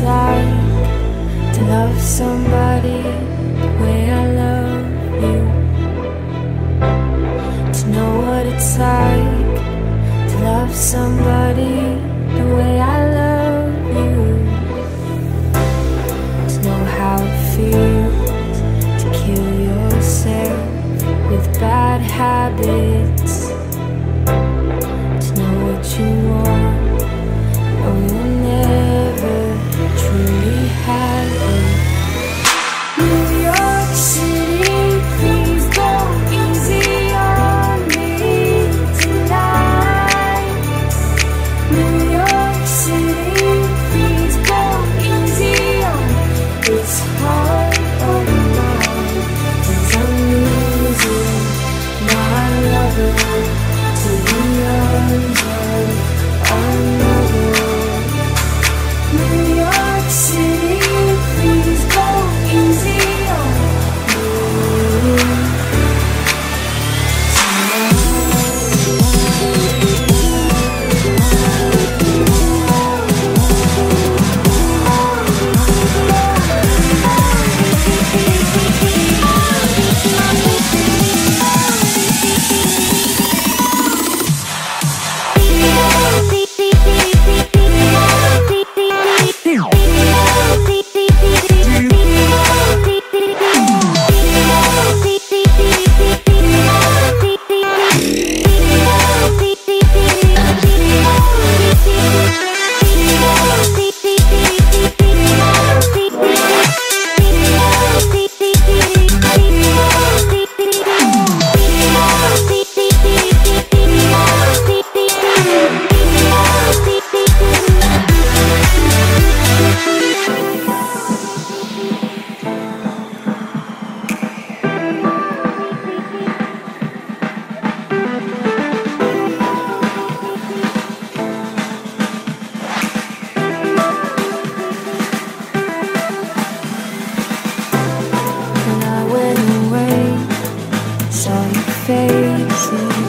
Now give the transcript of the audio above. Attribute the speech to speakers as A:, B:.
A: to love somebody the way I love you. To know what it's like to love somebody the way I love you. To know how it feels to kill yourself with bad habits. It's Santi. faces